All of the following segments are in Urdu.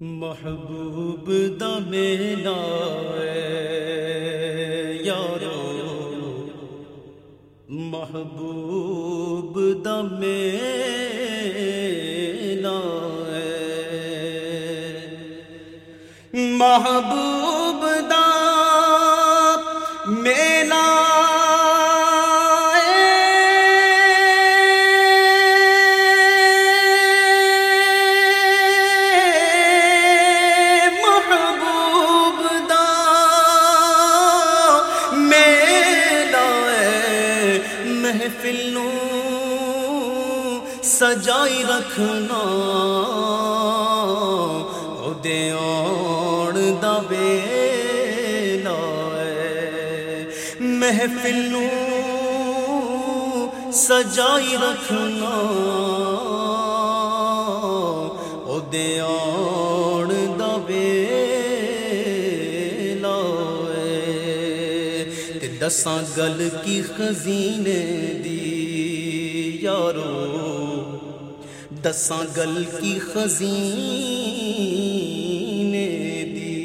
محبوب دا میلا یارو۔ محبوب دا میلا محبوب دا میلا محفل نو سجائی رکھنا دے آن دا ویلا محفل نو سجائی رکھنا او دے آن دساں گل کی خزینے دی، یارو۔ دساں گل کی خزینے دی۔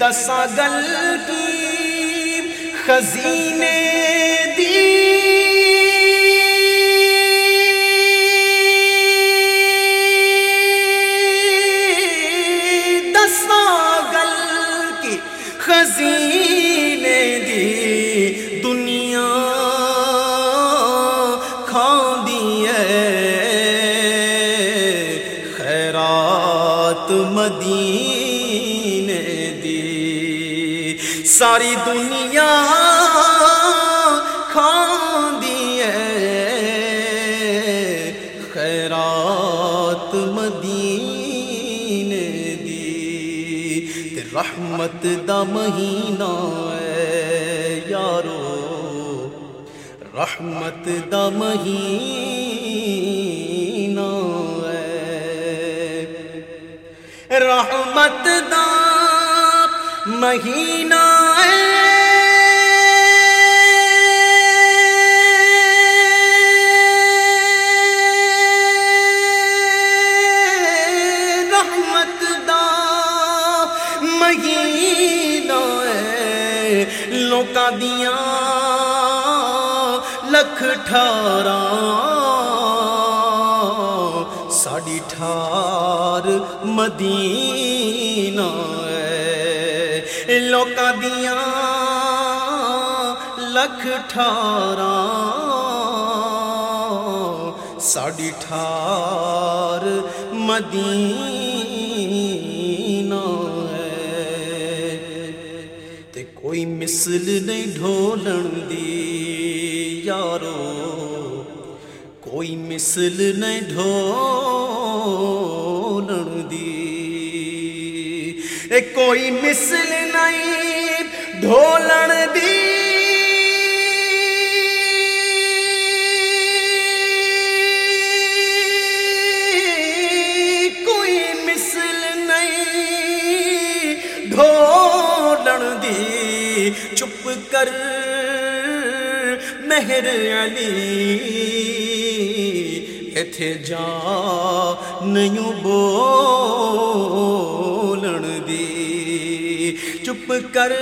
دساں گل کی خزینے دی۔ دساں گل کی خزینے مدینے دی۔ ساری دنیا کھاندی ہے خیرات مدینے دی۔ تے رحمت دا مہینہ ہے یارو۔ رحمت دا مہینہ رحمت دا مہینہ ہے۔ رحمت دا مہینہ ہے۔ لوکاں دیاں لکھ ٹھارا مدینہ ہے لوکاں دیاں لکھ ٹھارا ساڈی ٹھار مدینہ تے کوئی مثل نہیں ڈھولن دی یارو۔ کوئی مثل نہیں ڈھولن کوئی مثل نہیں ڈھولن دی۔ کوئی مثل نہیں ڈھولن دی۔ چپ کر مہر علی۔ ایتھے جا نہیں بولن دی چپ کر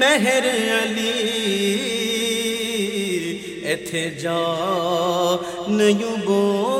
مہر علی ایتھے جا نہیں بولن